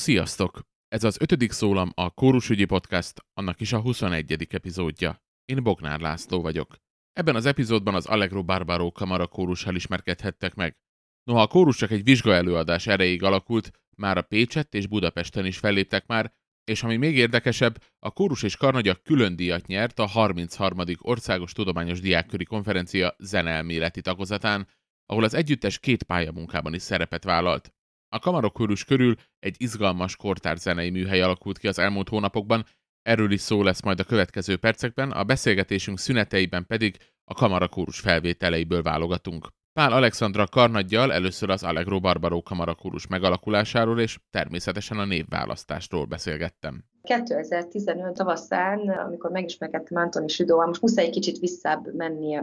Sziasztok! Ez az ötödik szólam a Kórusügyi Podcast, annak is a 21. epizódja. Én Bognár László vagyok. Ebben az epizódban az Allegro Barbaro Kamara kórussal ismerkedhettek meg. Noha a kórus csak egy vizsga előadás erejéig alakult, már a Pécset és Budapesten is felléptek már, és ami még érdekesebb, a kórus és karnagya külön díjat nyert a 33. Országos Tudományos Diákköri Konferencia zeneelméleti tagozatán, ahol az együttes két pályamunkában is szerepet vállalt. A kamarokörűs körül egy izgalmas kortár zenei műhely alakult ki az elmúlt hónapokban, erről is szó lesz majd a következő percekben, a beszélgetésünk szüneteiben pedig a kamarakórus felvételeiből válogatunk. Pál Alexandra karnaggyal először az Allegro Barbaro kamarakórus megalakulásáról és természetesen a névválasztásról beszélgettem. 2015 tavaszán, amikor megismerkedtem Antoni Südóval, most muszáj egy kicsit visszább menni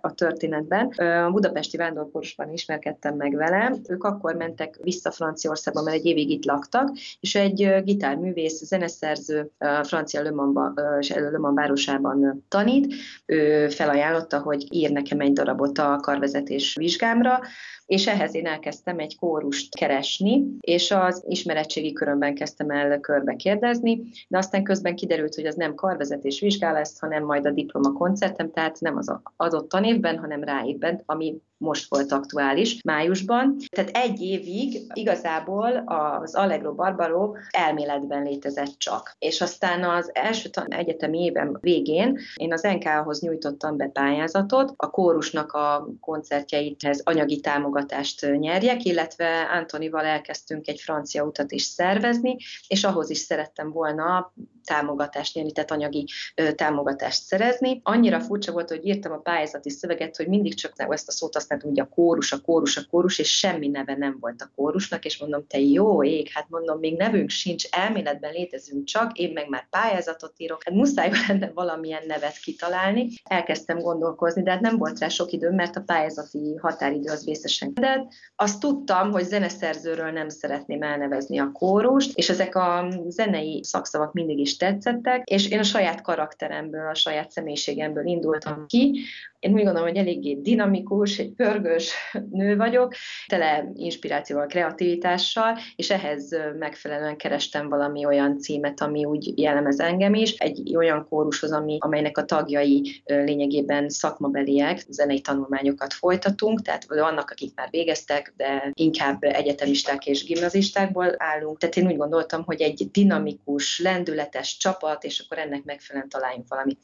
a történetben. A budapesti vándorkorosban ismerkedtem meg vele. Ők akkor mentek vissza Franciaországba, mert egy évig itt laktak, és egy gitárművész, zeneszerző francia Le Mans városában tanít. Ő felajánlotta, hogy ír nekem egy darabot a karvezetés vizsgámra, és ehhez én elkezdtem egy kórust keresni, és az ismeretségi körömben kezdtem el körbe kérdezni, de aztán közben kiderült, hogy az nem karvezetés vizsgál lesz, hanem majd a diploma koncertem, tehát nem az adott tanévben, hanem ráévben, ami most volt aktuális, májusban. Tehát egy évig igazából az Allegro Barbaro elméletben létezett csak. És aztán az első egyetemi éven végén én az NK-hoz nyújtottam be pályázatot, a kórusnak a koncertjeithez anyagi támogatást nyerjek, illetve Antonival elkezdtünk egy francia utat is szervezni, és ahhoz is szerettem volna támogatást nyerni, tehát anyagi támogatást szerezni. Annyira furcsa volt, hogy írtam a pályázati szöveget, hogy mindig csak ezt a szót használtam, hogy a kórus, a kórus, a kórus, és semmi neve nem volt a kórusnak, és mondom, te jó ég, hát mondom, még nevünk sincs, elméletben létezünk csak, én meg már pályázatot írok, hát muszáj lenne valamilyen nevet kitalálni. Elkezdtem gondolkozni, de hát nem volt rá sok időm, mert a pályázati határidő az vészesen. De azt tudtam, hogy zeneszerzőről nem szeretném elnevezni a kórust, és ezek a zenei szakszavak mindig is tetszettek, és én a saját karakteremből, a saját személyiségemből indultam ki, én úgy gondolom, hogy eléggé dinamikus, egy pörgős nő vagyok, tele inspirációval, kreativitással, és ehhez megfelelően kerestem valami olyan címet, ami úgy jellemez engem is, egy olyan kórushoz, ami, amelynek a tagjai lényegében szakmabeliek, zenei tanulmányokat folytatunk, tehát vannak, akik már végeztek, de inkább egyetemisták és gimnazistákból állunk. Tehát én úgy gondoltam, hogy egy dinamikus, lendületes csapat, és akkor ennek megfelelően találjunk valamit.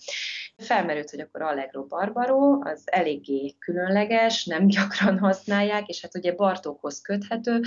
Felmerült, hogy akkor Allegro Barbaro, az eléggé különleges, nem gyakran használják, és hát ugye Bartókhoz köthető,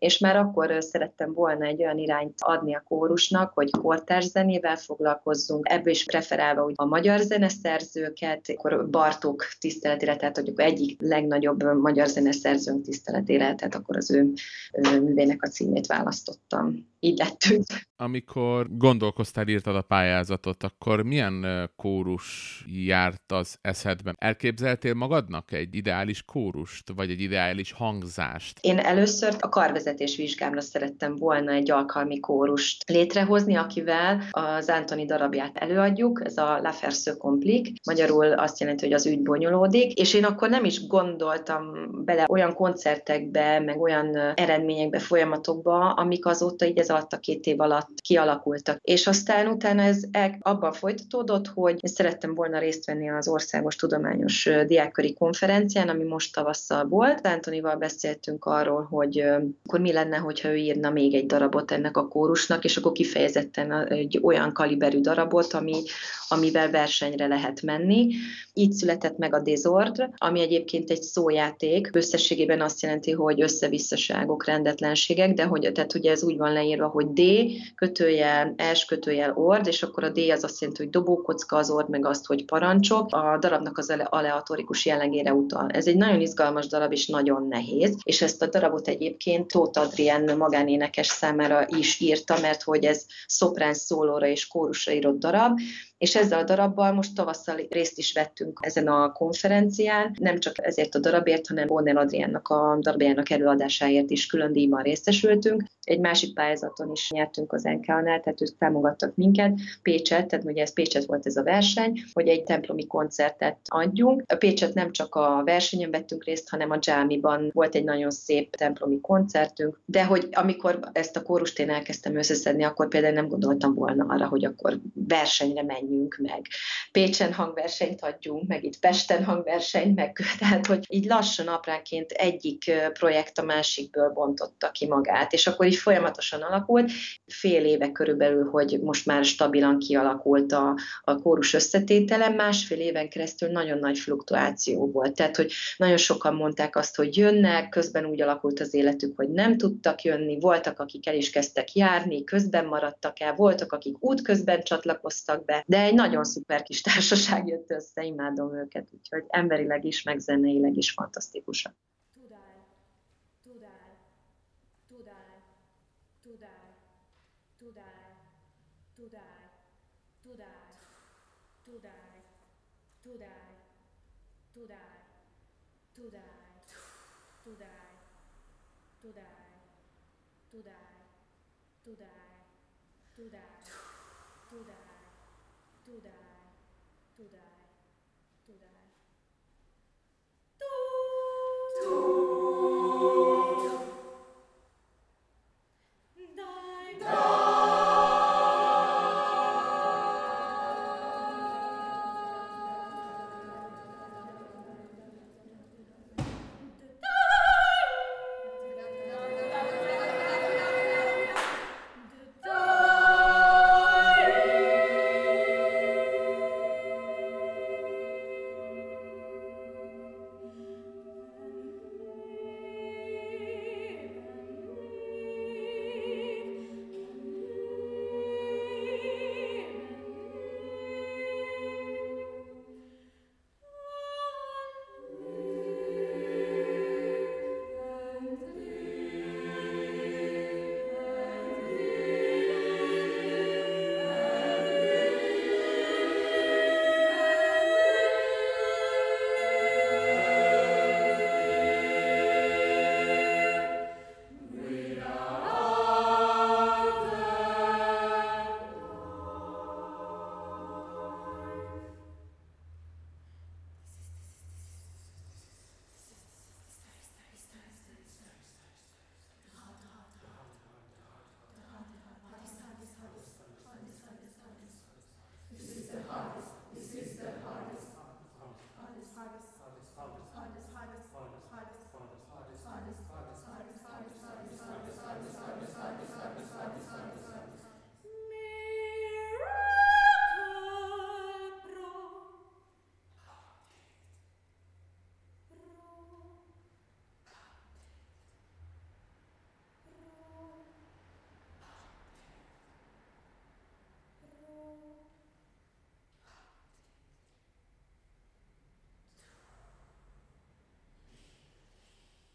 és már akkor szerettem volna egy olyan irányt adni a kórusnak, hogy kortárs zenével foglalkozzunk, ebből is preferálva úgy a magyar zeneszerzőket, akkor Bartók tiszteletére, tehát hogy egyik legnagyobb magyar zeneszerzőnk tiszteletére, tehát akkor az ő művének a címét választottam. Így lettünk. Amikor gondolkoztál, írtad a pályázatot, akkor milyen kórus járt az eszedben? Elképzeltél magadnak egy ideális kórust, vagy egy ideális hangzást? Én először a karvezetés vizsgámra szerettem volna egy alkalmi kórust létrehozni, akivel az Antoni darabját előadjuk, ez a La Ferse Complique, magyarul azt jelenti, hogy az ügy bonyolódik, és én akkor nem is gondoltam bele olyan koncertekbe, meg olyan eredményekbe, folyamatokba, amik azóta így ez alatt a két év alatt kialakultak. És aztán utána ez abban folytatódott, hogy szerettem volna részt venni az Országos Tudományos Diákköri Konferencián, ami most tavasszal volt. Antonival beszéltünk arról, hogy akkor mi lenne, hogyha ő írna még egy darabot ennek a kórusnak, és akkor kifejezetten egy olyan kaliberű darabot, ami, amivel versenyre lehet menni. Így született meg a Desordre, ami egyébként egy szójáték, összességében azt jelenti, hogy összevisszaságok, rendetlenségek, de hogy, tehát ugye ez úgy van leírva, hogy D, kötőjel, S kötőjel ord, és akkor a D az azt jelenti, hogy dobókocka az ord, meg azt, hogy parancsok. A darabnak az aleatorikus jellegére utal. Ez egy nagyon izgalmas darab, és nagyon nehéz, és ezt a darabot egyébként Tóth Adrien magánénekes számára is írta, mert hogy ez szoprán szólóra és kórusra írott darab, és ezzel a darabbal most tavasszal részt is vettünk ezen a konferencián, nem csak ezért a darabért, hanem Bonner Adriánnak a darabjának előadásáért is külön díjban részesültünk. Egy másik pályázaton is nyertünk az NK-nál, tehát ők támogattak minket. Pécset, tehát ugye ez Pécset volt ez a verseny, hogy egy templomi koncertet adjunk. A Pécset nem csak a versenyen vettünk részt, hanem a Dzsámiban volt egy nagyon szép templomi koncert, beszélgettünk. De hogy amikor ezt a kórust én elkezdtem összeszedni, akkor például nem gondoltam volna arra, hogy akkor versenyre menjünk meg. Pécsen hangversenyt adjunk, meg itt Pesten hangversenyt, meg tehát, hogy így lassan apránként egyik projekt a másikből bontotta ki magát, és akkor így folyamatosan alakult. Fél éve körülbelül, hogy most már stabilan kialakult a, a kórus összetétele, másfél éven keresztül nagyon nagy fluktuáció volt. Tehát, hogy nagyon sokan mondták azt, hogy jönnek, közben úgy alakult az életük, hogy nem tudtak jönni, voltak, akik el is kezdtek járni, közben maradtak el, voltak, akik útközben csatlakoztak be, de egy nagyon szuper kis társaság jött össze, imádom őket, úgyhogy emberileg is, meg zeneileg is fantasztikusak.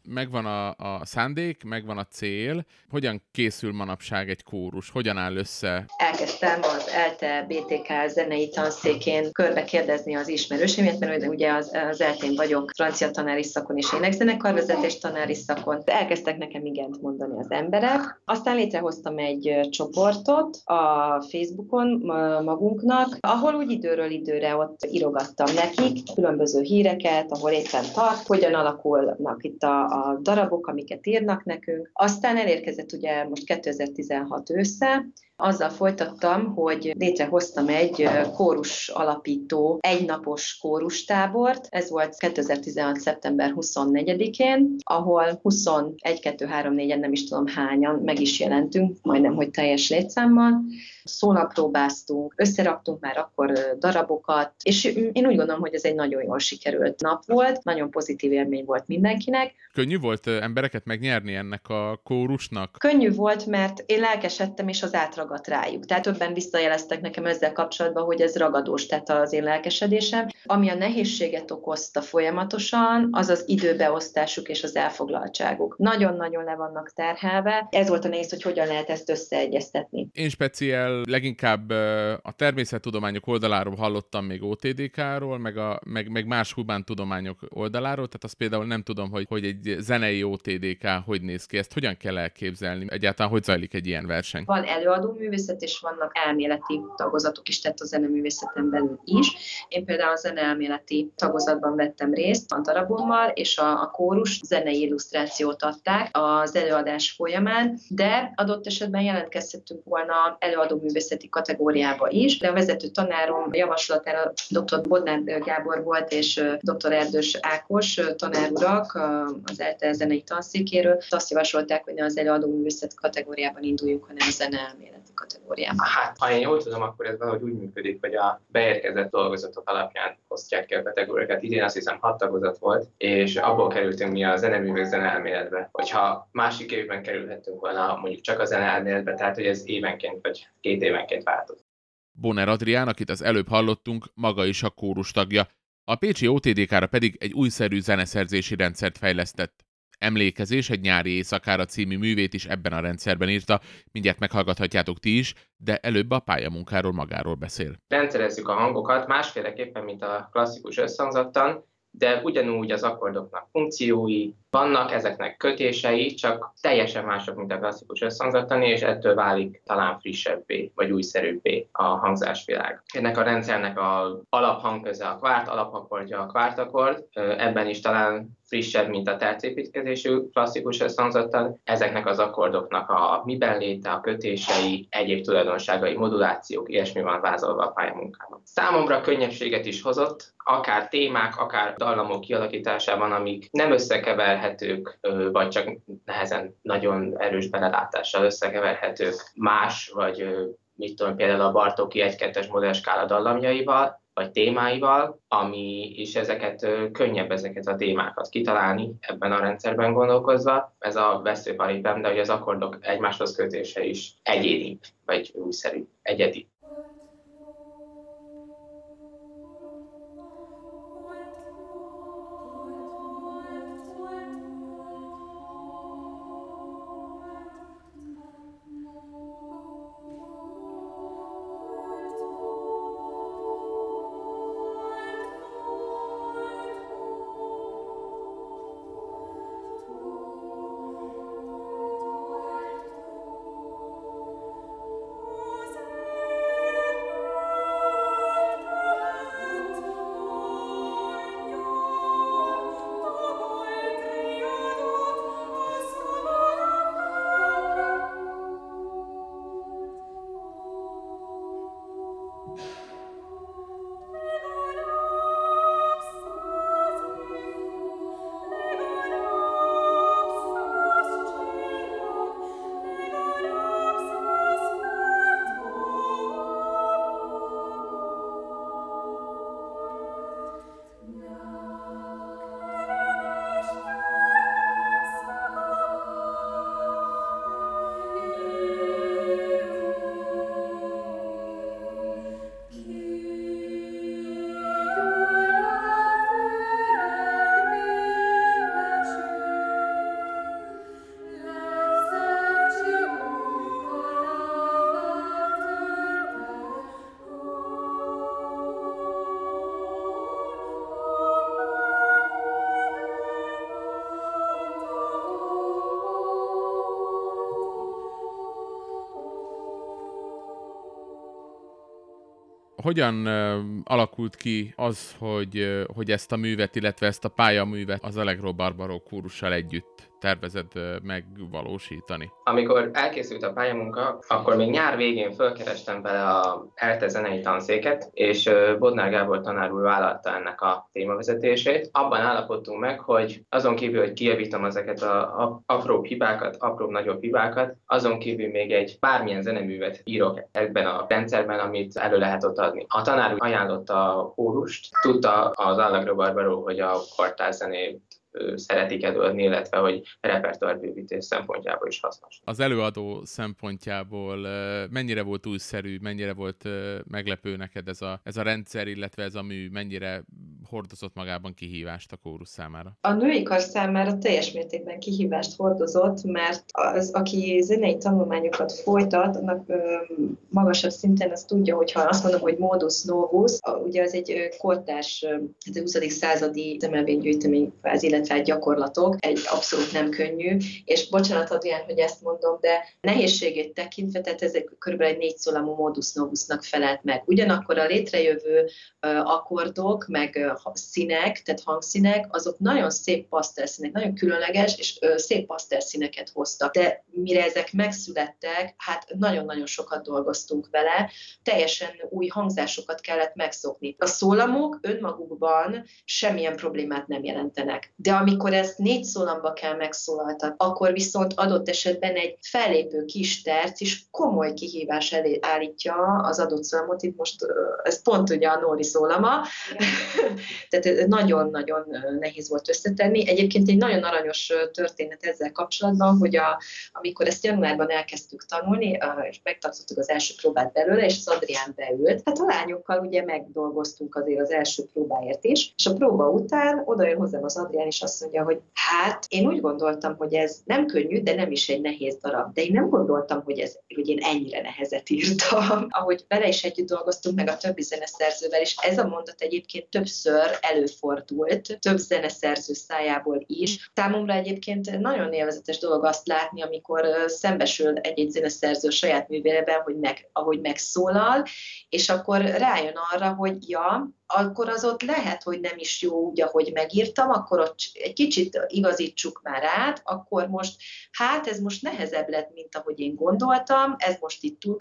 Megvan a, a szándék, megvan a cél. Hogyan készül manapság egy kórus? Hogyan áll össze? Elkezdtem az ELTE BTK zenei tanszékén körbe kérdezni az ismerősémet, mert ugye az, az ELTE-n vagyok francia tanári szakon és énekzenekarvezetés tanári szakon. Elkezdtek nekem igent mondani az emberek. Aztán létrehoztam egy csoportot a Facebookon magunknak, ahol úgy időről időre ott írogattam nekik különböző híreket, ahol éppen tart, hogyan alakulnak itt a, a darabok, amiket írnak nekünk. Aztán elérkezett ugye most 2016 ősze, azzal folytattam, hogy létrehoztam egy kórus alapító egynapos kórustábort. Ez volt 2016. szeptember 24-én, ahol 21, 2, 3, 4 nem is tudom hányan meg is jelentünk, majdnem, hogy teljes létszámmal. Szónapróbáztunk, összeraktunk már akkor darabokat, és én úgy gondolom, hogy ez egy nagyon jól sikerült nap volt, nagyon pozitív élmény volt mindenkinek. Könnyű volt embereket megnyerni ennek a kórusnak? Könnyű volt, mert én lelkesedtem, és az átragadt rájuk. Tehát többen visszajeleztek nekem ezzel kapcsolatban, hogy ez ragadós, tehát az én lelkesedésem. Ami a nehézséget okozta folyamatosan, az az időbeosztásuk és az elfoglaltságuk. Nagyon-nagyon le vannak terhelve. Ez volt a nehéz, hogy hogyan lehet ezt összeegyeztetni. Én speciál leginkább a természettudományok oldaláról hallottam még OTDK-ról, meg, a, meg, meg más tudományok oldaláról, tehát azt például nem tudom, hogy, hogy egy zenei OTDK hogy néz ki? Ezt hogyan kell elképzelni? Egyáltalán hogy zajlik egy ilyen verseny? Van előadó művészet, és vannak elméleti tagozatok is, tehát a zeneművészeten belül is. Én például a zeneelméleti tagozatban vettem részt a darabommal, és a, a kórus zenei illusztrációt adták az előadás folyamán, de adott esetben jelentkezhetünk volna előadó művészeti kategóriába is, de a vezető tanárom javaslatára dr. Bodnár Gábor volt, és dr. Erdős Ákos tanárurak az ELTE zenei tanszékéről azt javasolták, hogy ne az előadó művészet kategóriában induljunk, hanem a zene kategóriában. Hát, ha én jól tudom, akkor ez valahogy úgy működik, hogy a beérkezett dolgozatok alapján osztják ki a kategóriákat. Idén azt hiszem hat tagozat volt, és abból kerültünk mi a zeneművek zeneelméletbe. Hogyha másik évben kerülhetünk volna mondjuk csak a zeneelméletbe, tehát hogy ez évenként vagy két évenként változik. Bonner Adrián, akit az előbb hallottunk, maga is a kórus tagja, a Pécsi OTDK-ra pedig egy újszerű zeneszerzési rendszert fejlesztett. Emlékezés egy nyári éjszakára című művét is ebben a rendszerben írta, mindjárt meghallgathatjátok ti is, de előbb a pályamunkáról magáról beszél. Rendszerezzük a hangokat másféleképpen, mint a klasszikus összhangzattan, de ugyanúgy az akkordoknak funkciói, vannak ezeknek kötései, csak teljesen mások, mint a klasszikus összhangzattani, és ettől válik talán frissebbé, vagy újszerűbbé a hangzásvilág. Ennek a rendszernek a alaphangköze a kvárt, alaphangkordja a kvártakord, ebben is talán frissebb, mint a tercépítkezésű klasszikus összhangzattal. Ezeknek az akkordoknak a miben léte, a kötései, egyéb tulajdonságai, modulációk, ilyesmi van vázolva a pályamunkában. Számomra könnyebbséget is hozott, akár témák, akár dallamok kialakításában, amik nem összekeverhetők, vagy csak nehezen nagyon erős belelátással összekeverhetők más, vagy mit tudom, például a Bartóki 1-2-es modellskála dallamjaival, vagy témáival, ami is ezeket könnyebb ezeket a témákat kitalálni ebben a rendszerben gondolkozva. Ez a veszőparipem, de hogy az akkordok egymáshoz kötése is egyéni, vagy újszerű, egyedi. Hogyan alakult ki az, hogy, hogy ezt a művet, illetve ezt a pályaművet az Allegro Barbaro kórussal együtt tervezed megvalósítani? Amikor elkészült a pályamunka, akkor még nyár végén fölkerestem bele a ELTE zenei tanszéket, és Bodnár Gábor tanár úr vállalta ennek a témavezetését. Abban állapodtunk meg, hogy azon kívül, hogy kijavítom ezeket a apró hibákat, apró nagyobb hibákat, azon kívül még egy bármilyen zeneművet írok ebben a rendszerben, amit elő lehet ott adni. A tanár ajánlotta a kórust, tudta az Allegro Barbaro, hogy a kortárzenét szeretik előadni, illetve hogy repertoárbővítés szempontjából is hasznos. Az előadó szempontjából mennyire volt újszerű, mennyire volt meglepő neked ez a, ez a rendszer, illetve ez a mű, mennyire hordozott magában kihívást a kórus számára? A női kar számára teljes mértékben kihívást hordozott, mert az, aki zenei tanulmányokat folytat, annak ö, magasabb szinten azt tudja, hogyha azt mondom, hogy modus novus, ugye az egy kortárs, hát a 20. századi emelvénygyűjtemény, illetve egy gyakorlatok, egy abszolút nem könnyű, és bocsánat Adrián, hogy ezt mondom, de nehézségét tekintve, tehát ezek körülbelül egy négy szólamú modus novusnak felelt meg. Ugyanakkor a létrejövő akkordok, meg színek, tehát hangszínek, azok nagyon szép pasztelszínek, nagyon különleges, és szép pasztelszíneket hoztak. De mire ezek megszülettek, hát nagyon-nagyon sokat dolgoztunk vele, teljesen új hangzásokat kellett megszokni. A szólamok önmagukban semmilyen problémát nem jelentenek. De amikor ezt négy szólamba kell megszólaltatni, akkor viszont adott esetben egy fellépő kis terc is komoly kihívás elé állítja az adott szólamot. Itt most ez pont ugye a Nóri szólama, tehát nagyon-nagyon nehéz volt összetenni. Egyébként egy nagyon aranyos történet ezzel kapcsolatban, hogy a, amikor ezt januárban elkezdtük tanulni, és megtartottuk az első próbát belőle, és az Adrián beült, hát a lányokkal ugye megdolgoztunk azért az első próbáért is, és a próba után oda jön hozzám az Adrián, és azt mondja, hogy hát én úgy gondoltam, hogy ez nem könnyű, de nem is egy nehéz darab. De én nem gondoltam, hogy, ez, hogy én ennyire nehezet írtam. Ahogy vele is együtt dolgoztunk, meg a többi zeneszerzővel, és ez a mondat egyébként többször előfordult, több zeneszerző szájából is. Számomra egyébként nagyon élvezetes dolog azt látni, amikor szembesül egy-egy zeneszerző saját művében, hogy meg, ahogy megszólal, és akkor rájön arra, hogy ja, akkor az ott lehet, hogy nem is jó úgy, ahogy megírtam, akkor ott egy kicsit igazítsuk már át, akkor most, hát ez most nehezebb lett, mint ahogy én gondoltam, ez most itt túl.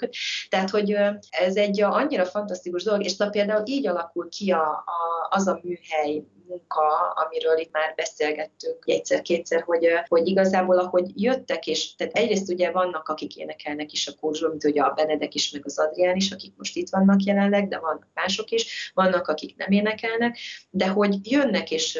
Tehát, hogy ez egy annyira fantasztikus dolog, és például így alakul ki a, a, az a műhely, munka, amiről itt már beszélgettünk egyszer-kétszer, hogy, hogy igazából ahogy jöttek, és tehát egyrészt ugye vannak, akik énekelnek is a kózsról, mint ugye a Benedek is, meg az Adrián is, akik most itt vannak jelenleg, de vannak mások is, vannak, akik nem énekelnek, de hogy jönnek és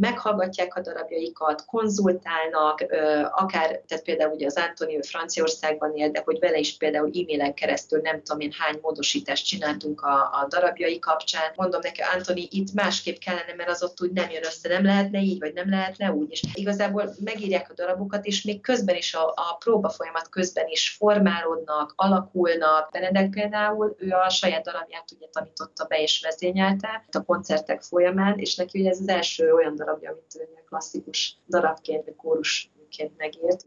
meghallgatják a darabjaikat, konzultálnak, akár, tehát például ugye az Antoni Franciaországban él, de hogy vele is például e-mailen keresztül nem tudom én hány módosítást csináltunk a, a darabjai kapcsán. Mondom neki, Antoni, itt másképp kellene, mert az ott úgy nem jön össze, nem lehetne így, vagy nem lehetne úgy. És igazából megírják a darabokat, és még közben is a, a próba folyamat közben is formálódnak, alakulnak. Benedek például, ő a saját darabját ugye tanította be és vezényelte a koncertek folyamán, és neki ugye ez az első olyan darab, darabja, amit klasszikus darabként, vagy kórusként megírt.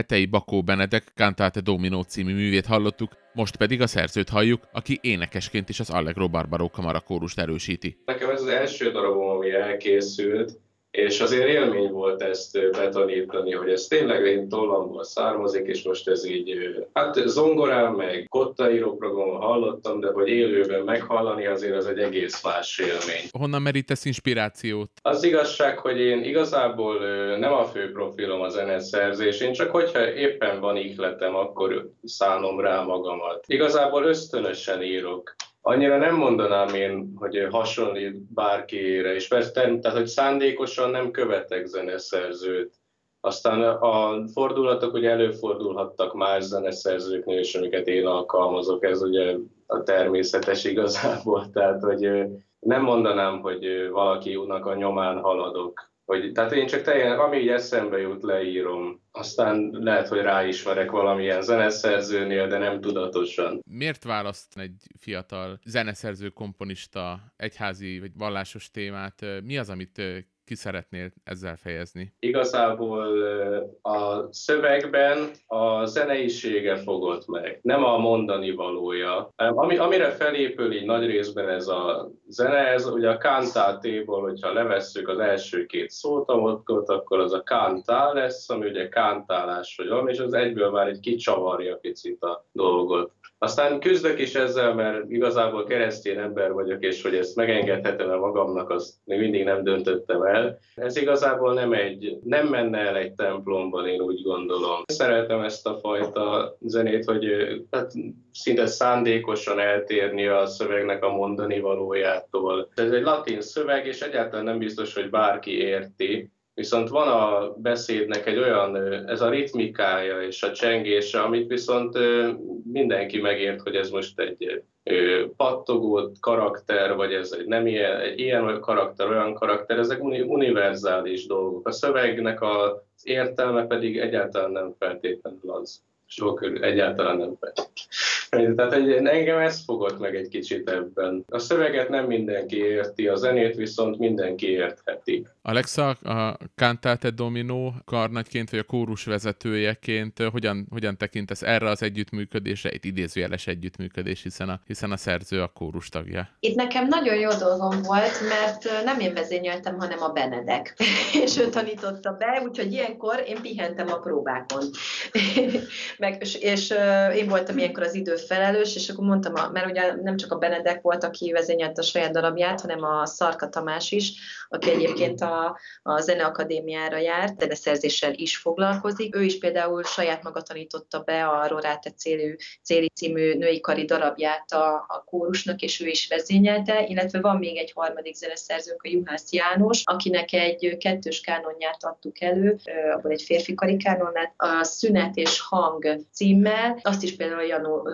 Hetei Bakó Benedek Cantate Domino című művét hallottuk, most pedig a szerzőt halljuk, aki énekesként is az Allegro Barbaro kamarakórust erősíti. Nekem ez az első darabom, ami elkészült, és azért élmény volt ezt betanítani, hogy ez tényleg én tollamból származik, és most ez így, hát zongorán, meg kottaíróprogramon hallottam, de hogy élőben meghallani azért az egy egész más élmény. Honnan merítesz inspirációt? Az igazság, hogy én igazából nem a fő profilom a zeneszerzés, én csak hogyha éppen van ihletem, akkor szánom rá magamat. Igazából ösztönösen írok annyira nem mondanám én, hogy hasonlít bárkiére, és persze, tehát, hogy szándékosan nem követek zeneszerzőt. Aztán a fordulatok ugye előfordulhattak más zeneszerzőknél is, amiket én alkalmazok, ez ugye a természetes igazából, tehát hogy nem mondanám, hogy valaki a nyomán haladok. Hogy, tehát én csak teljesen, ami így eszembe jut, leírom. Aztán lehet, hogy ráismerek valamilyen zeneszerzőnél, de nem tudatosan. Miért választ egy fiatal zeneszerző, komponista, egyházi vagy vallásos témát? Mi az, amit ki szeretnél ezzel fejezni? Igazából a szövegben a zeneisége fogott meg, nem a mondani valója. Ami, amire felépül így nagy részben ez a zene, ez ugye a kantátéból, hogyha levesszük az első két szótamot, akkor az a kantál lesz, ami ugye kántálás vagy valami, és az egyből már egy kicsavarja picit a dolgot. Aztán küzdök is ezzel, mert igazából keresztény ember vagyok, és hogy ezt megengedhetem-e magamnak, azt még mindig nem döntöttem el. Ez igazából nem, egy, nem menne el egy templomban, én úgy gondolom. Szeretem ezt a fajta zenét, hogy hát, szinte szándékosan eltérni a szövegnek a mondani valójától. Ez egy latin szöveg, és egyáltalán nem biztos, hogy bárki érti, Viszont van a beszédnek egy olyan, ez a ritmikája és a csengése, amit viszont mindenki megért, hogy ez most egy pattogó karakter, vagy ez egy nem ilyen, egy ilyen karakter, olyan karakter, ezek univerzális dolgok. A szövegnek az értelme pedig egyáltalán nem feltétlenül az. Sok körül egyáltalán nem feltétlenül. Tehát egy, engem ez fogott meg egy kicsit ebben. A szöveget nem mindenki érti, a zenét viszont mindenki értheti. Alexa, a Cantate Domino karnagyként, vagy a kórus vezetőjeként hogyan, hogyan tekintesz erre az együttműködésre, egy idézőjeles együttműködés, hiszen a, hiszen a szerző a kórus tagja? Itt nekem nagyon jó dolgom volt, mert nem én vezényeltem, hanem a Benedek. és ő tanította be, úgyhogy ilyenkor én pihentem a próbákon. Meg, és, és én voltam ilyenkor az időfelelős, és akkor mondtam, a, mert ugye nem csak a Benedek volt, aki vezényelt a saját darabját, hanem a Szarka Tamás is, aki egyébként a, a Zeneakadémiára járt, de szerzéssel is foglalkozik. Ő is például saját maga tanította be a Roráte célű, céli című női kari darabját a, a kórusnak, és ő is vezényelte, illetve van még egy harmadik zeneszerzőnk, a Juhász János, akinek egy kettős kánonját adtuk elő, abból egy férfi kari kánonát, a Szünet és Hang címmel, azt is például Janó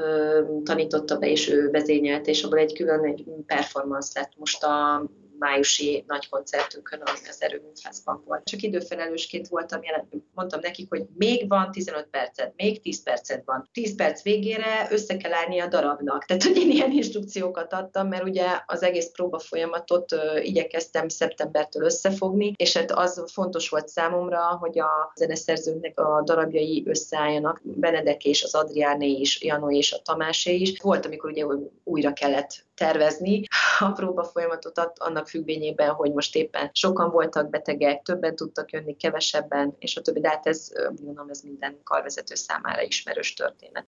tanította be, és ő vezényelte, és abból egy külön egy performance lett most a májusi nagy koncertünkön, ami az erőműházban volt. Csak időfelelősként voltam jelen, mondtam nekik, hogy még van 15 percet, még 10 percet van. 10 perc végére össze kell állni a darabnak. Tehát, hogy én ilyen instrukciókat adtam, mert ugye az egész próba folyamatot uh, igyekeztem szeptembertől összefogni, és hát az fontos volt számomra, hogy a zeneszerzőknek a darabjai összeálljanak, Benedek és az Adriáné is, Janó és a Tamásé is. Volt, amikor ugye újra kellett tervezni a próba folyamatot annak függvényében, hogy most éppen sokan voltak betegek, többen tudtak jönni, kevesebben, és a többi, de hát ez, mondom, ez minden karvezető számára ismerős történet.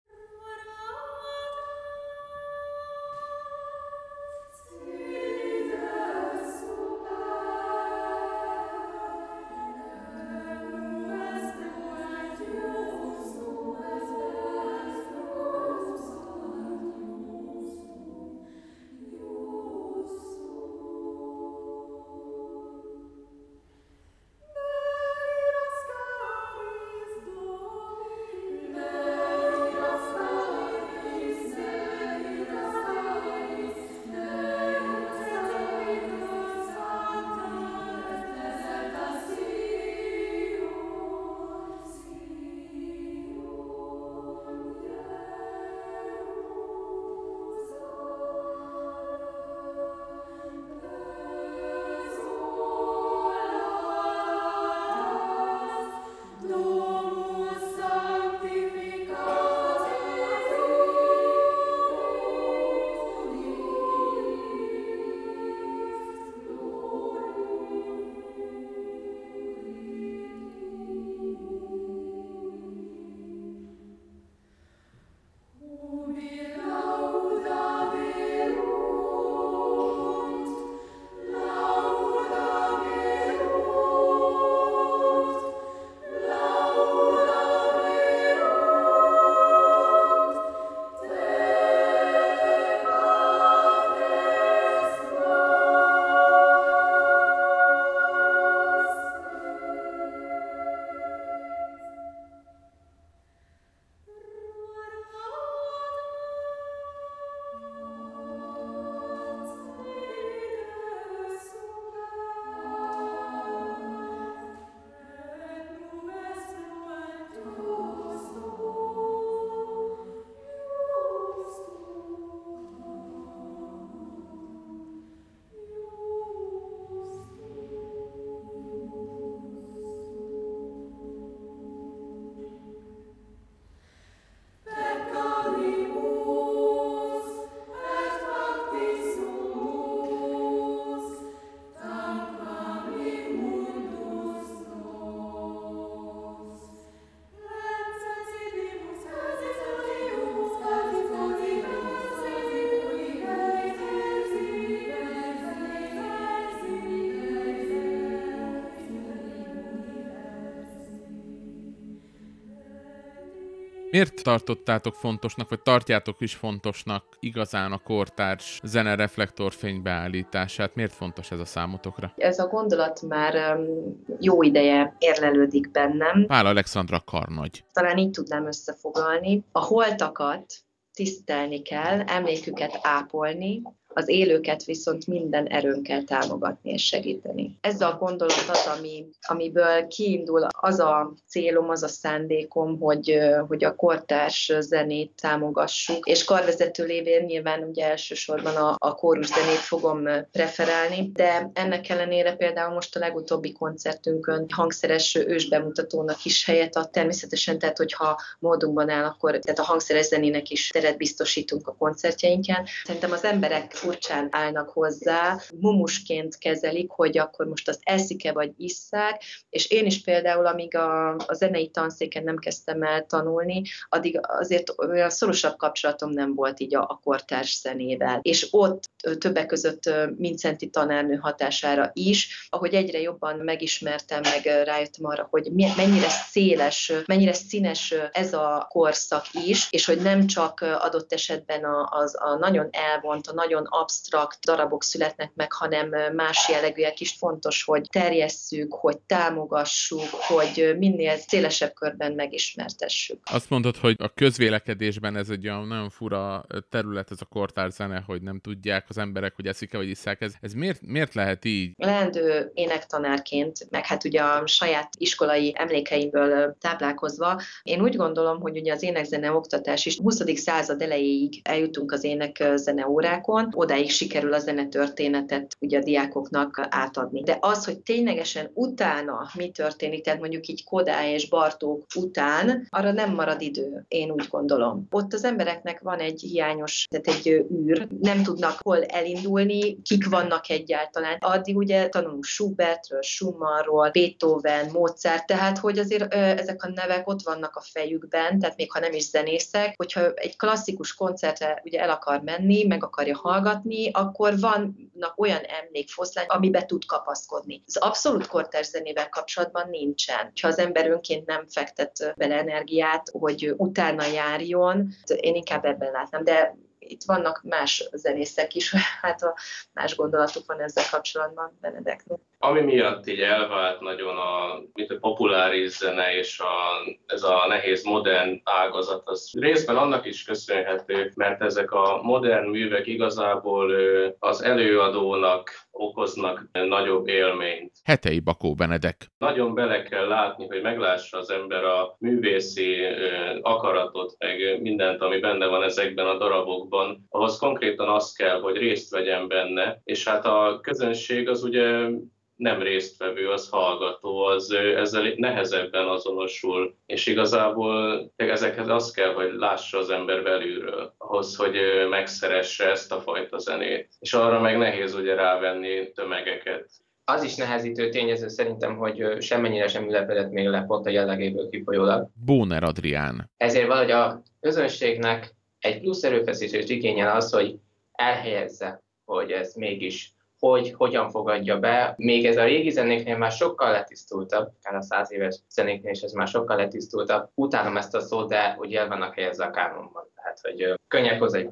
Miért tartottátok fontosnak, vagy tartjátok is fontosnak igazán a kortárs zene reflektorfény beállítását? Miért fontos ez a számotokra? Ez a gondolat már jó ideje érlelődik bennem. Pál Alexandra Karnagy. Talán így tudnám összefoglalni. A holtakat tisztelni kell, emléküket ápolni, az élőket viszont minden erőnkkel támogatni és segíteni. Ez a gondolat az, ami, amiből kiindul az a célom, az a szándékom, hogy, hogy a kortárs zenét támogassuk, és karvezető lévén nyilván ugye elsősorban a, a kórus zenét fogom preferálni, de ennek ellenére például most a legutóbbi koncertünkön hangszeres ősbemutatónak is helyet ad természetesen, tehát hogyha módunkban áll, akkor tehát a hangszeres zenének is teret biztosítunk a koncertjeinken. Szerintem az emberek furcsán állnak hozzá, mumusként kezelik, hogy akkor most azt eszik-e vagy isszák, és én is például, amíg a, a zenei tanszéken nem kezdtem el tanulni, addig azért olyan szorosabb kapcsolatom nem volt így a, a kortárs zenével. És ott többek között Mincenti tanárnő hatására is, ahogy egyre jobban megismertem, meg rájöttem arra, hogy mennyire széles, mennyire színes ez a korszak is, és hogy nem csak adott esetben az, a nagyon elvont, a nagyon absztrakt darabok születnek meg, hanem más jellegűek is fontos, hogy terjesszük, hogy támogassuk, hogy minél szélesebb körben megismertessük. Azt mondod, hogy a közvélekedésben ez egy olyan nagyon fura terület, ez a kortár zene, hogy nem tudják az emberek, hogy eszik-e vagy iszák. Ez, ez miért, miért lehet így? Leendő énektanárként, meg hát ugye a saját iskolai emlékeimből táplálkozva, én úgy gondolom, hogy ugye az énekzene oktatás is 20. század elejéig eljutunk az énekzene órákon, odáig sikerül a zenetörténetet ugye a diákoknak átadni. De az, hogy ténylegesen utána mi történik, tehát mondjuk így Kodály és Bartók után, arra nem marad idő, én úgy gondolom. Ott az embereknek van egy hiányos, tehát egy űr, nem tudnak hol elindulni, kik vannak egyáltalán. Addig ugye tanulunk Schubertről, Schumannról, Beethoven, Mozart, tehát hogy azért ö, ezek a nevek ott vannak a fejükben, tehát még ha nem is zenészek, hogyha egy klasszikus koncertre ugye el akar menni, meg akarja hallgatni, akkor vannak olyan emlékfoszlány, amibe tud kapaszkodni. Az abszolút kortárs zenével kapcsolatban nincsen. Ha az ember önként nem fektet bele energiát, hogy utána járjon, én inkább ebben látnám, de itt vannak más zenészek is, hát a más gondolatuk van ezzel kapcsolatban Benedeknek. Ami miatt így elvált nagyon a, mint a populáris zene és a, ez a nehéz modern ágazat, az részben annak is köszönhető, mert ezek a modern művek igazából az előadónak okoznak nagyobb élményt. Hetei Bakó Benedek. Nagyon bele kell látni, hogy meglássa az ember a művészi akaratot, meg mindent, ami benne van ezekben a darabokban. Ahhoz konkrétan az kell, hogy részt vegyen benne, és hát a közönség az ugye nem résztvevő, az hallgató, az ezzel nehezebben azonosul, és igazából ezekhez az kell, hogy lássa az ember belülről, ahhoz, hogy megszeresse ezt a fajta zenét. És arra meg nehéz ugye rávenni tömegeket. Az is nehezítő tényező szerintem, hogy semmennyire sem ülepedett még le pont a jellegéből kifolyólag. Bóner Adrián. Ezért valahogy a közönségnek egy plusz erőfeszítést igényel az, hogy elhelyezze, hogy ez mégis hogy hogyan fogadja be. Még ez a régi zenéknél már sokkal letisztultabb, akár a száz éves zenéknél is ez már sokkal letisztultabb. Utálom ezt a szót, de hogy el vannak helyezve a kánonban. Tehát, hogy könnyek hozzá egy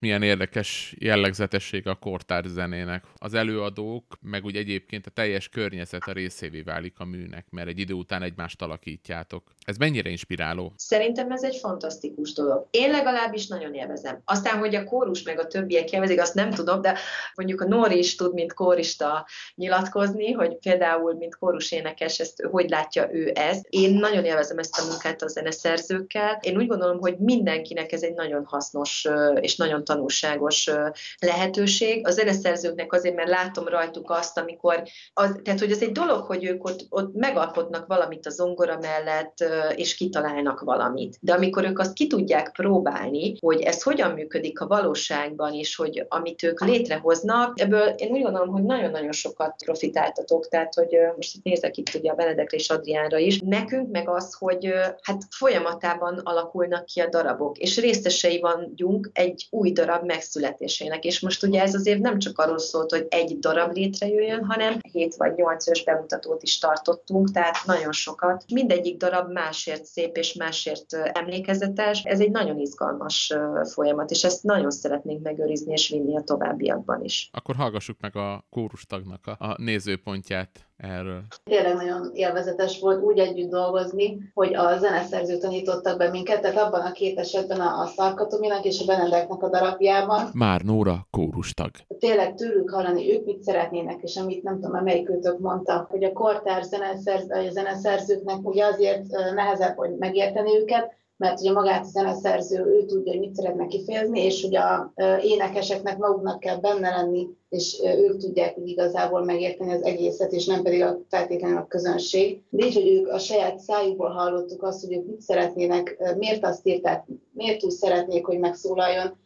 milyen érdekes jellegzetesség a kortár zenének. Az előadók, meg úgy egyébként a teljes környezet a részévé válik a műnek, mert egy idő után egymást alakítjátok. Ez mennyire inspiráló? Szerintem ez egy fantasztikus dolog. Én legalábbis nagyon élvezem. Aztán, hogy a kórus meg a többiek élvezik, azt nem tudom, de mondjuk a Nóri is tud, mint kórista nyilatkozni, hogy például, mint kórus énekes, ezt hogy látja ő ezt. Én nagyon élvezem ezt a munkát a zeneszerzőkkel. Én úgy gondolom, hogy mindenkinek ez egy nagyon hasznos és nagyon tanulságos lehetőség. A zeneszerzőknek azért, mert látom rajtuk azt, amikor, az, tehát hogy ez egy dolog, hogy ők ott, ott megalkotnak valamit a zongora mellett, és kitalálnak valamit. De amikor ők azt ki tudják próbálni, hogy ez hogyan működik a valóságban, és hogy amit ők létrehoznak, ebből én úgy gondolom, hogy nagyon-nagyon sokat profitáltatok, tehát hogy most itt nézek itt ugye a Benedekre és Adriánra is. Nekünk meg az, hogy hát folyamatában alakulnak ki a darabok, és részesei vagyunk egy új darab megszületésének. És most ugye ez azért nem csak arról szólt, hogy egy darab létrejöjjön, hanem 7 vagy 8 ős bemutatót is tartottunk, tehát nagyon sokat. Mindegyik darab másért szép és másért emlékezetes. Ez egy nagyon izgalmas folyamat, és ezt nagyon szeretnénk megőrizni és vinni a továbbiakban is. Akkor hallgassuk meg a kórustagnak a, a nézőpontját erről? Tényleg nagyon élvezetes volt úgy együtt dolgozni, hogy a zeneszerző tanítottak be minket, tehát abban a két esetben a Szarkatominak és a Benedeknek a darabjában. Már Nóra kórustag. Tényleg tőlük hallani, ők mit szeretnének, és amit nem tudom, melyik őtök mondta, hogy a kortárs zeneszerző, zeneszerzőknek ugye azért nehezebb, hogy megérteni őket, mert ugye magát a zeneszerző, ő tudja, hogy mit szeretne kifejezni, és hogy a énekeseknek maguknak kell benne lenni, és ők tudják igazából megérteni az egészet, és nem pedig a feltétlenül a közönség. De így, hogy ők a saját szájukból hallottuk azt, hogy ők mit szeretnének, miért azt írták, miért úgy szeretnék, hogy megszólaljon,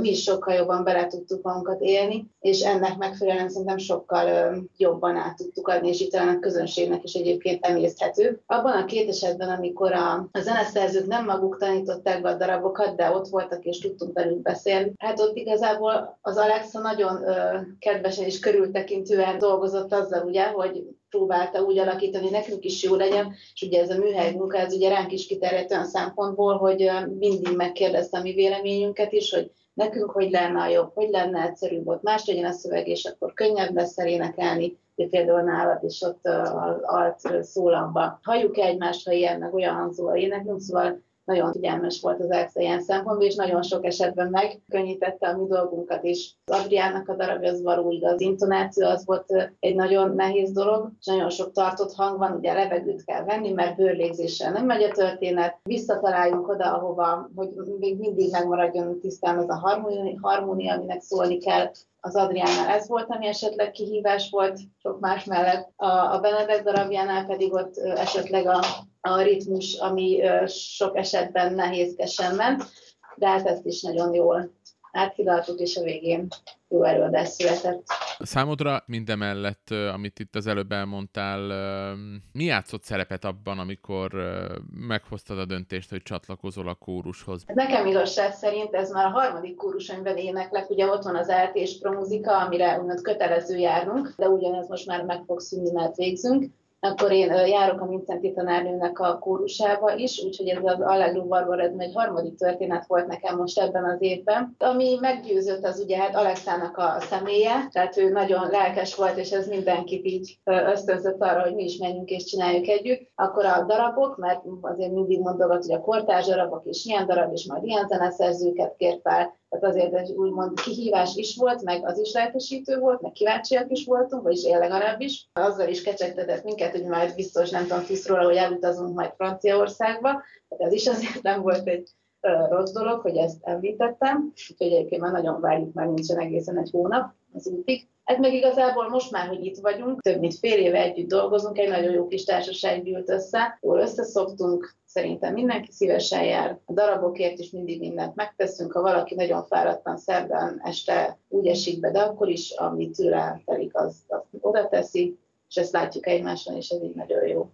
mi is sokkal jobban bele tudtuk magunkat élni, és ennek megfelelően szerintem sokkal jobban át tudtuk adni, és itt a közönségnek is egyébként emészthető. Abban a két esetben, amikor a, a zeneszerzők nem maguk tanították be a darabokat, de ott voltak és tudtunk velük beszélni, hát ott igazából az Alexa nagyon ö, kedvesen és körültekintően dolgozott azzal, ugye, hogy próbálta úgy alakítani, nekünk is jó legyen, és ugye ez a műhely munka, ez ugye ránk is kiterjedt olyan szempontból, hogy mindig megkérdezte a mi véleményünket is, hogy nekünk hogy lenne a jobb, hogy lenne egyszerűbb ott más legyen a szöveg, és akkor könnyebb lesz elénekelni, de például nálad is ott alt szólamba. Halljuk egymást, ha ilyen, meg olyan hangzóval éneklünk, szóval nagyon figyelmes volt az Elxa ilyen szempontból, és nagyon sok esetben megkönnyítette a mi dolgunkat is. Az Adriának a darabja az való igaz. Az intonáció az volt egy nagyon nehéz dolog, és nagyon sok tartott hang van, ugye levegőt kell venni, mert bőrlégzéssel nem megy a történet. Visszataláljunk oda, ahova, hogy még mindig megmaradjon tisztán ez a harmónia aminek szólni kell, az Adriánál ez volt, ami esetleg kihívás volt sok más mellett. A, a Benedek darabjánál pedig ott esetleg a, a ritmus, ami sok esetben nehézkesen ment, de hát ezt is nagyon jól áthidaltuk, és a végén jó előadás született. Számodra mindemellett, amit itt az előbb elmondtál, mi játszott szerepet abban, amikor meghoztad a döntést, hogy csatlakozol a kórushoz? Nekem igazság szerint ez már a harmadik kórus, amiben éneklek. Ugye ott van az ELT és promuzika, amire úgymond kötelező járnunk, de ugyanez most már meg fog szűnni, mert végzünk akkor én járok a Mincenti tanárnőnek a kórusába is, úgyhogy ez az Allegro Barbara, ez egy harmadik történet volt nekem most ebben az évben. Ami meggyőzött, az ugye hát Alexának a személye, tehát ő nagyon lelkes volt, és ez mindenkit így ösztönzött arra, hogy mi is menjünk és csináljuk együtt. Akkor a darabok, mert azért mindig mondogat, hogy a kortárs darabok és ilyen darab, és majd ilyen zeneszerzőket kért fel, tehát azért egy úgymond kihívás is volt, meg az is lelkesítő volt, meg kíváncsiak is voltunk, vagyis én legalábbis. Azzal is kecsegtetett minket, hogy majd biztos nem tudom tíz róla, hogy elutazunk majd Franciaországba. Tehát ez is azért nem volt egy rossz dolog, hogy ezt említettem. Úgyhogy egyébként már nagyon várjuk, már nincsen egészen egy hónap az útig. Ez meg igazából most már, hogy itt vagyunk, több mint fél éve együtt dolgozunk, egy nagyon jó kis társaság gyűlt össze, jól összeszoktunk, szerintem mindenki szívesen jár. A darabokért is mindig mindent megteszünk, ha valaki nagyon fáradtan szerdán este úgy esik be, de akkor is, ami tőle telik, az, az oda teszi, és ezt látjuk egymáson, és ez így nagyon jó.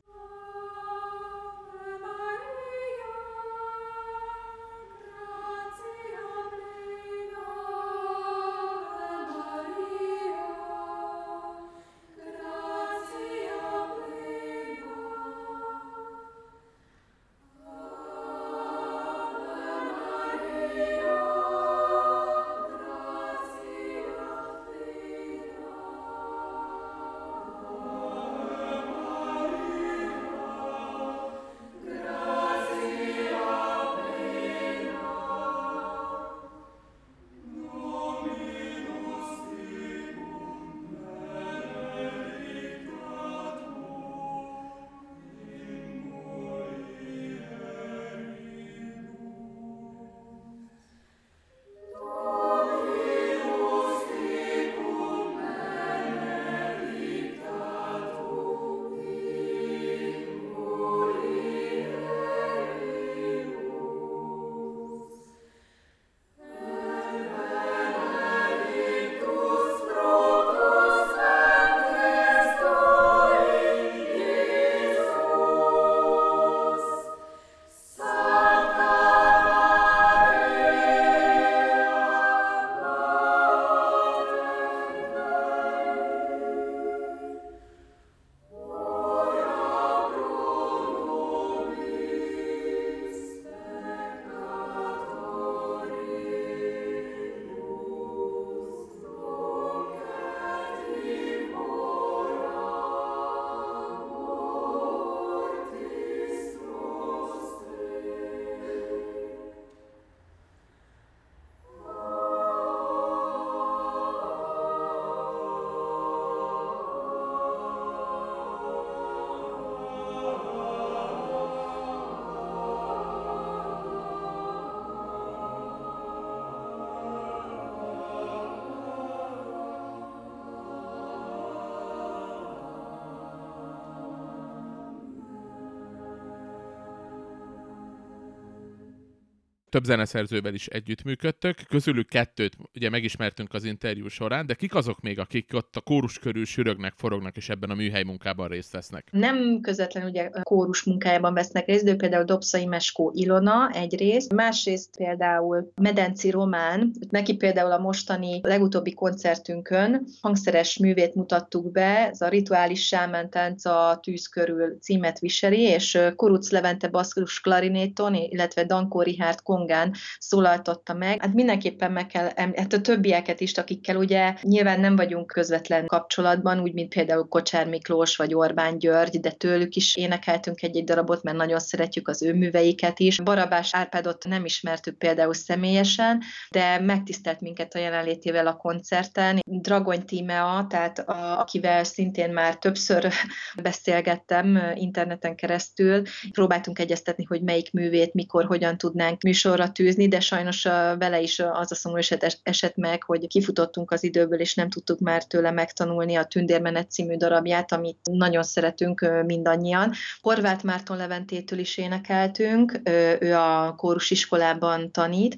Több zeneszerzővel is együttműködtök, közülük kettőt ugye megismertünk az interjú során, de kik azok még, akik ott a kórus körül sürögnek, forognak, és ebben a műhely munkában részt vesznek? Nem közvetlenül ugye a kórus munkájában vesznek részt, de például Dobszai Meskó Ilona egyrészt, másrészt például Medenci Román, neki például a mostani legutóbbi koncertünkön hangszeres művét mutattuk be, ez a rituális sámántánc a tűz körül címet viseli, és Kuruc Levente basszus klarinéton, illetve Dankó Richard kongán szólaltotta meg. Hát mindenképpen meg kell, hát a többieket is, akikkel ugye nyilván nem vagyunk közvetlen kapcsolatban, úgy, mint például Kocsár Miklós vagy Orbán György, de tőlük is énekeltünk egy-egy darabot, mert nagyon szeretjük az ő műveiket is. Barabás Árpádot nem ismertük például személyesen, de megtisztelt minket a jelenlétével a koncerten. Dragony Tímea, tehát a, akivel szintén már többször beszélgettem interneten keresztül, próbáltunk egyeztetni, hogy melyik művét, mikor, hogyan tudnánk műsorra tűzni, de sajnos vele is az a szomorú eset, eset meg, hogy kifutottunk az időből, és nem tudtuk már tőle megtanulni a Tündérmenet című darabját, amit nagyon szeretünk mindannyian. Horváth Márton Leventétől is énekeltünk, ő a kórus iskolában tanít,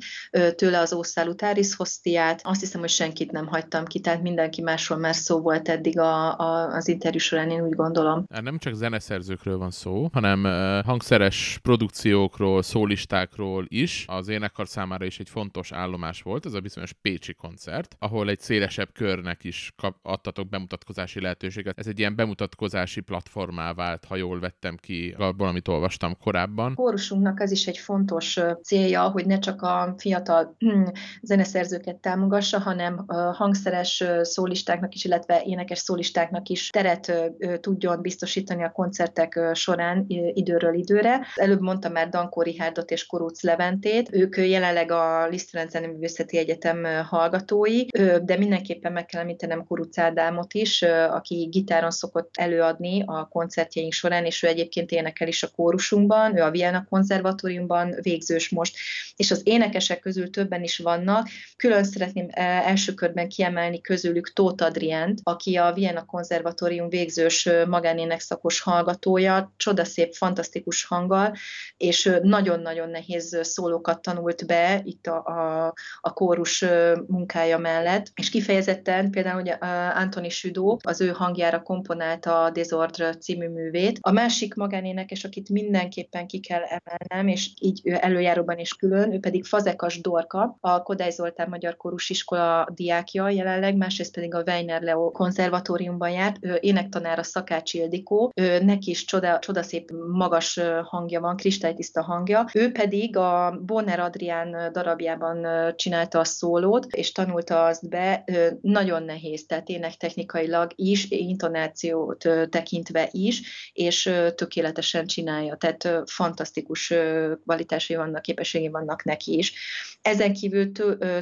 tőle az Ószállutáris Hostiát. Azt hiszem, hogy senkit nem hagytam ki, tehát mindenki másról már szó volt eddig a, a, az interjú során, én úgy gondolom. Hát nem csak zeneszerzőkről van szó, hanem hangszeres produkciókról, szólistákról is. Az énekkar számára is egy fontos állomás volt, ez a bizonyos Pécsi koncert, ahol egy szélesebb körnek is kap, adtatok bemutatkozási lehetőséget. Ez egy ilyen bemutatkozási platformá vált, ha jól vettem ki abból, amit olvastam korábban. Kórusunknak az is egy fontos célja, hogy ne csak a fiatal hm, zeneszerzőket támogassa, hanem hangszeres szólistáknak is, illetve énekes szólistáknak is teret tudjon biztosítani a koncertek során időről időre. Előbb mondtam már Dankó Rihárdot és Korúc Leventét, ők jelenleg a Liszt Zeneművészeti Egyetem hallgatói, de mindenképpen meg kell említenem Kuruc Ádámot is, aki gitáron szokott előadni a koncertjeink során, és ő egyébként énekel is a kórusunkban, ő a Vienna konzervatóriumban végzős most, és az énekesek közül többen is vannak. Külön szeretném első körben kiemelni közülük Tóth Adrient, aki a Vienna konzervatórium végzős magánének szakos hallgatója, csodaszép, fantasztikus hanggal, és nagyon-nagyon nehéz szólókat tanult be itt a, a, a kórus munkája mellett, és kifejezetten például ugye Antoni Südó az ő hangjára komponálta a Desordre című művét. A másik magánénekes, akit mindenképpen ki kell emelnem, és így előjáróban is külön, ő pedig Fazekas Dorka, a Kodály Zoltán Magyar Kórus Iskola diákja jelenleg, másrészt pedig a Weiner Leo konzervatóriumban járt, ő énektanára Szakács Ildikó, ő neki is csoda, csodaszép magas hangja van, kristálytiszta hangja, ő pedig a Bonner Adrián darabjában csinálta a szólót, és tanulta azt be, nagyon nehéz, tehát énektechnikailag is, intonációt tekintve is, és tökéletesen csinálja, tehát fantasztikus kvalitásai vannak, képességei vannak neki is. Ezen kívül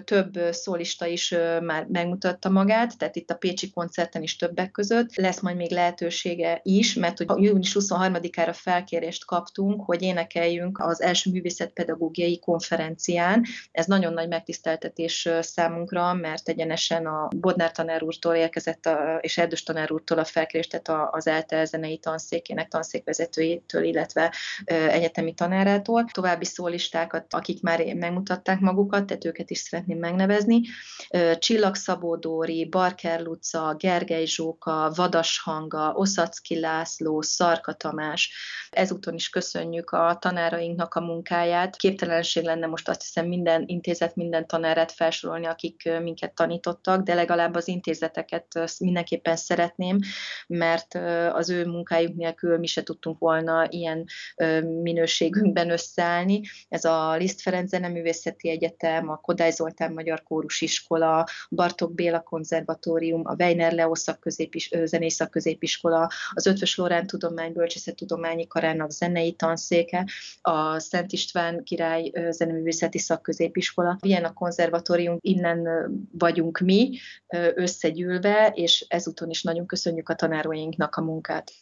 több szólista is már megmutatta magát, tehát itt a Pécsi koncerten is többek között. Lesz majd még lehetősége is, mert hogy június 23-ára felkérést kaptunk, hogy énekeljünk az első művészetpedagógiai konferencián. Ez nagyon nagy megtiszteltetés számunkra, mert egyenesen a Bodnár tanár úrtól érkezett, a, és Erdős tanár úrtól a felkérést, tehát az ELTE zenei tanszékének tanszékvezetőjétől, illetve egyetemi tanárától. További szólistákat, akik már megmutatták magukat, tehát őket is szeretném megnevezni. Csillag Szabó Dóri, Barker Luca, Gergely Zsóka, Vadas Hanga, Oszacki László, Szarka Tamás. Ezúton is köszönjük a tanárainknak a munkáját. Képtelenség lenne most azt hiszem minden intézet, minden tanárát felsorolni, akik minket tanítottak, de legalább az intézeteket mindenképpen szeretném, mert az ő munkájuk nélkül mi se tudtunk volna ilyen minőségünkben összeállni. Ez a Liszt Ferenc Zeneművészeti Egyetem, a Kodály Zoltán Magyar Kórus Iskola, Bartók Béla Konzervatórium, a Weiner Leo szakközépis, szakközépiskola, az Ötvös Lorán Tudomány Bölcsészettudományi Karának zenei tanszéke, a Szent István Király Zeneművészeti Szakközépiskola, a konzervatórium, innen vagyunk mi összegyűlve, és ezúton is nagyon köszönjük a tanárainknak a munkát.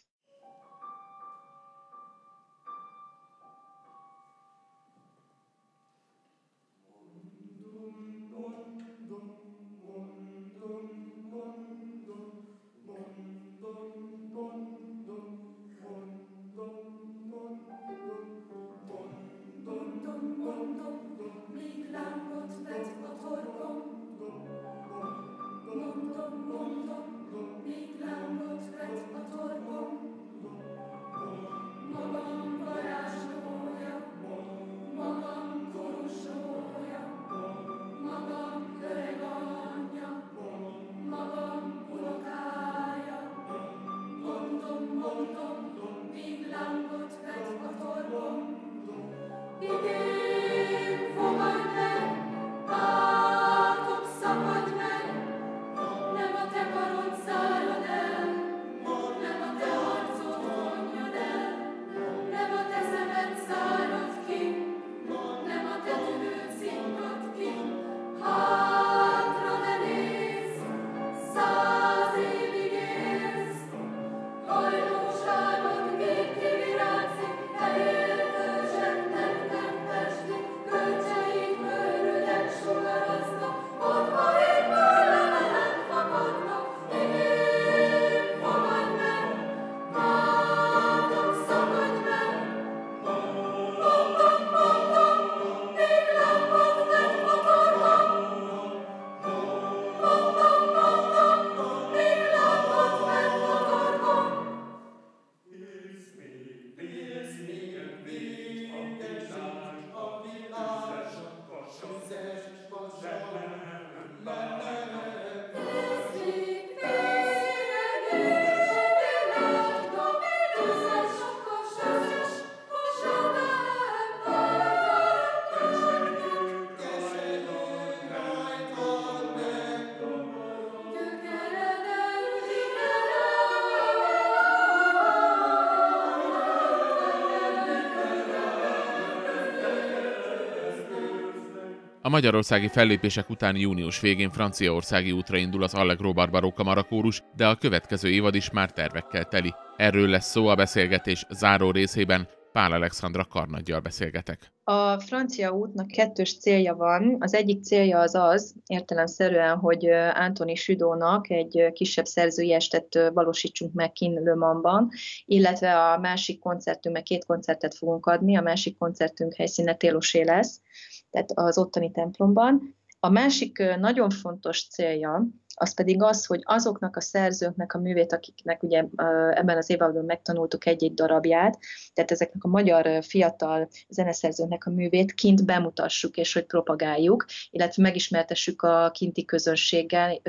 A magyarországi fellépések után június végén franciaországi útra indul az Allegro Barbaro kamarakórus, de a következő évad is már tervekkel teli. Erről lesz szó a beszélgetés záró részében, Pál Alexandra Karnaggyal beszélgetek. A francia útnak kettős célja van. Az egyik célja az az, értelemszerűen, hogy Antoni Südónak egy kisebb szerzői estet valósítsunk meg Kin Le illetve a másik koncertünk, meg két koncertet fogunk adni, a másik koncertünk helyszíne Télosé lesz, tehát az ottani templomban. A másik nagyon fontos célja, az pedig az, hogy azoknak a szerzőknek a művét, akiknek ugye ebben az évadban megtanultuk egy-egy darabját, tehát ezeknek a magyar fiatal zeneszerzőknek a művét kint bemutassuk, és hogy propagáljuk, illetve megismertessük a kinti közönséggel,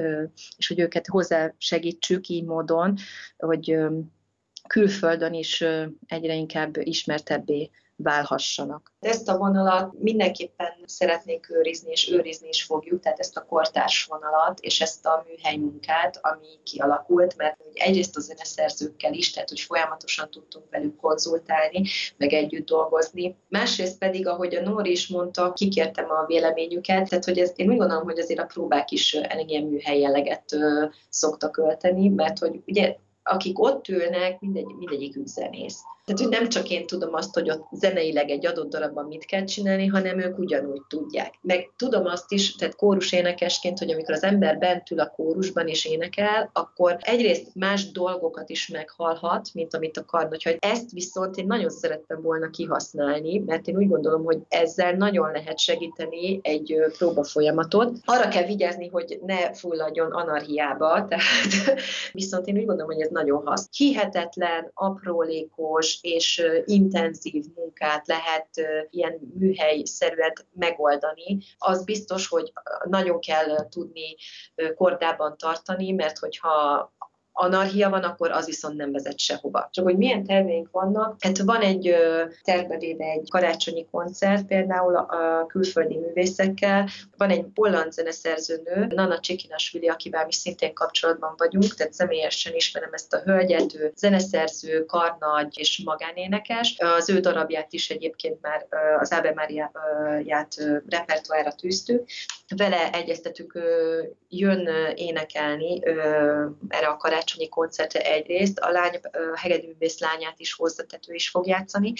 és hogy őket hozzá segítsük így módon, hogy külföldön is egyre inkább ismertebbé válhassanak. Ezt a vonalat mindenképpen szeretnék őrizni, és őrizni is fogjuk, tehát ezt a kortárs vonalat, és ezt a műhely munkát, ami kialakult, mert egyrészt a zeneszerzőkkel is, tehát hogy folyamatosan tudtunk velük konzultálni, meg együtt dolgozni. Másrészt pedig, ahogy a Nóri is mondta, kikértem a véleményüket, tehát hogy ez, én úgy gondolom, hogy azért a próbák is elég ilyen műhely jelleget szoktak ölteni, mert hogy ugye akik ott ülnek, mindegy, mindegyikük zenész. Tehát, hogy nem csak én tudom azt, hogy ott zeneileg egy adott darabban mit kell csinálni, hanem ők ugyanúgy tudják. Meg tudom azt is, tehát kórus énekesként, hogy amikor az ember bent ül a kórusban és énekel, akkor egyrészt más dolgokat is meghallhat, mint amit a karnagy. Hogy ezt viszont én nagyon szerettem volna kihasználni, mert én úgy gondolom, hogy ezzel nagyon lehet segíteni egy próba folyamatot. Arra kell vigyázni, hogy ne fulladjon anarhiába, tehát viszont én úgy gondolom, hogy ez nagyon hasz. Hihetetlen, aprólékos, és intenzív munkát lehet ilyen műhelyszerűen megoldani, az biztos, hogy nagyon kell tudni kordában tartani, mert hogyha anarchia van, akkor az viszont nem vezet sehova. Csak hogy milyen terveink vannak, hát van egy tervevéve egy karácsonyi koncert, például a külföldi művészekkel, van egy holland zeneszerzőnő, Nana Csikinasvili, akivel mi szintén kapcsolatban vagyunk, tehát személyesen ismerem ezt a hölgyet, ő zeneszerző, karnagy és magánénekes. Az ő darabját is egyébként már az Ábe Máriáját repertoára tűztük. Vele egyeztetük, jön énekelni erre a karácsonyi karácsonyi koncertre egyrészt, a lány, hegedűművész lányát is hozza, tehát ő is fog játszani,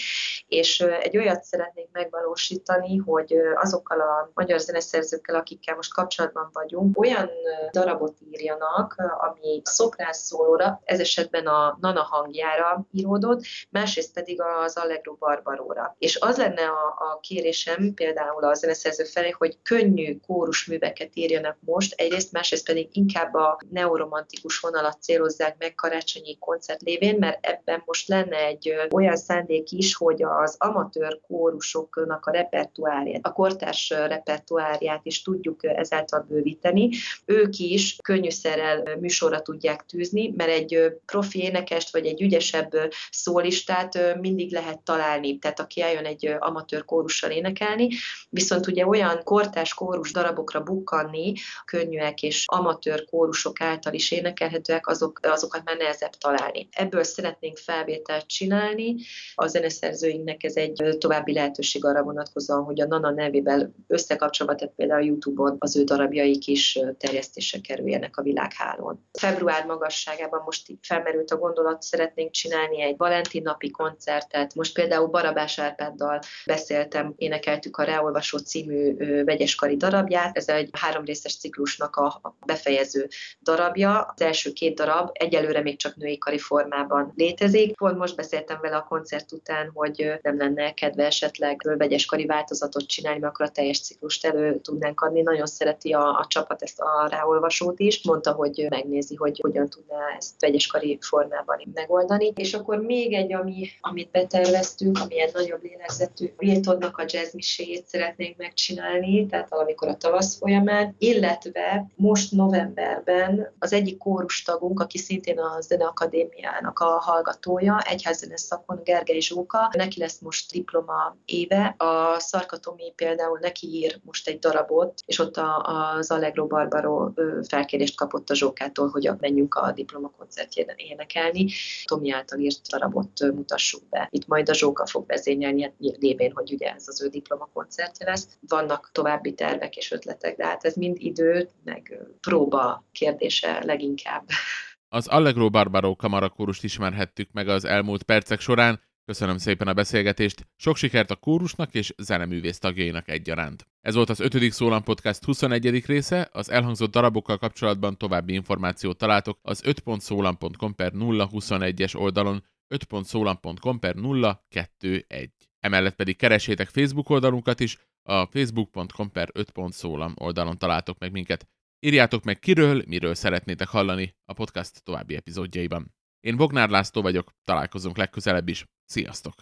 és egy olyat szeretnék megvalósítani, hogy azokkal a magyar zeneszerzőkkel, akikkel most kapcsolatban vagyunk, olyan darabot írjanak, ami szoprán szólóra, ez esetben a Nana hangjára íródott, másrészt pedig az Allegro Barbaróra. És az lenne a, a kérésem például a zeneszerző felé, hogy könnyű kórusműveket írjanak most, egyrészt, másrészt pedig inkább a neoromantikus vonalat célozzák meg karácsonyi koncert lévén, mert ebben most lenne egy olyan szándék is, hogy az amatőr kórusoknak a repertoárját, a kortárs repertoárját is tudjuk ezáltal bővíteni. Ők is könnyűszerrel műsorra tudják tűzni, mert egy profi énekest vagy egy ügyesebb szólistát mindig lehet találni, tehát aki eljön egy amatőr kórussal énekelni, viszont ugye olyan kortás kórus darabokra bukkanni, könnyűek és amatőr kórusok által is énekelhetőek, azok, azokat már nehezebb találni. Ebből szeretnénk felvételt csinálni, a zeneszerzőinknek ez egy további lehetőség arra vonatkozóan, hogy a Nana nevével összekapcsolva, tehát például YouTube-on az ő darabjaik is terjesztésre kerüljenek a világhálón. Február magasságában most felmerült a gondolat, szeretnénk csinálni egy Valentin napi koncertet. Most például Barabás Árpáddal beszéltem, énekeltük a Reolvasó című vegyeskari darabját. Ez egy három részes ciklusnak a befejező darabja. Az első két darab egyelőre még csak női kari formában létezik. Pont most beszéltem vele a koncert után, hogy nem lenne kedve esetleg vegyeskari változatot csinálni, mert akkor a teljes ciklust elő tudnánk adni. Nagyon szereti a, a csapat ezt a ráolvasót is. Mondta, hogy megnézi, hogy hogyan tudná ezt vegyeskari formában megoldani. És akkor még egy, ami, amit beterveztünk, ami egy nagyobb lélegzetű, Wiltonnak a jazzmiséjét szeretnénk megcsinálni, tehát valamikor a tavasz folyamán, illetve most novemberben az egyik kórustagunk, aki szintén a Zeneakadémiának a hallgatója, egyházzene szakon, Gergely Zsóka, neki lesz most diploma éve. A Szarkatomi például neki ír most egy darabot, és ott a, az Allegro Barbaro felkérést kapott a Zsókától, hogy menjünk a diploma koncertjén énekelni. Tomi által írt darabot mutassuk be. Itt majd a Zsóka fog vezényelni, hát lévén, hogy ugye ez az ő diploma koncertje lesz. Vannak további tervek és ötletek, de hát ez mind idő, meg próba kérdése leginkább. Az Allegro Barbaro kamarakórust ismerhettük meg az elmúlt percek során. Köszönöm szépen a beszélgetést, sok sikert a kórusnak és zeneművész tagjainak egyaránt. Ez volt az 5. Szólam Podcast 21. része, az elhangzott darabokkal kapcsolatban további információt találtok az 5.szólam.com per 021-es oldalon 5.szólam.com per 021. Emellett pedig keresétek Facebook oldalunkat is, a facebook.com per 5.szólam oldalon találtok meg minket. Írjátok meg kiről, miről szeretnétek hallani a podcast további epizódjaiban. Én Bognár László vagyok, találkozunk legközelebb is. Sziasztok!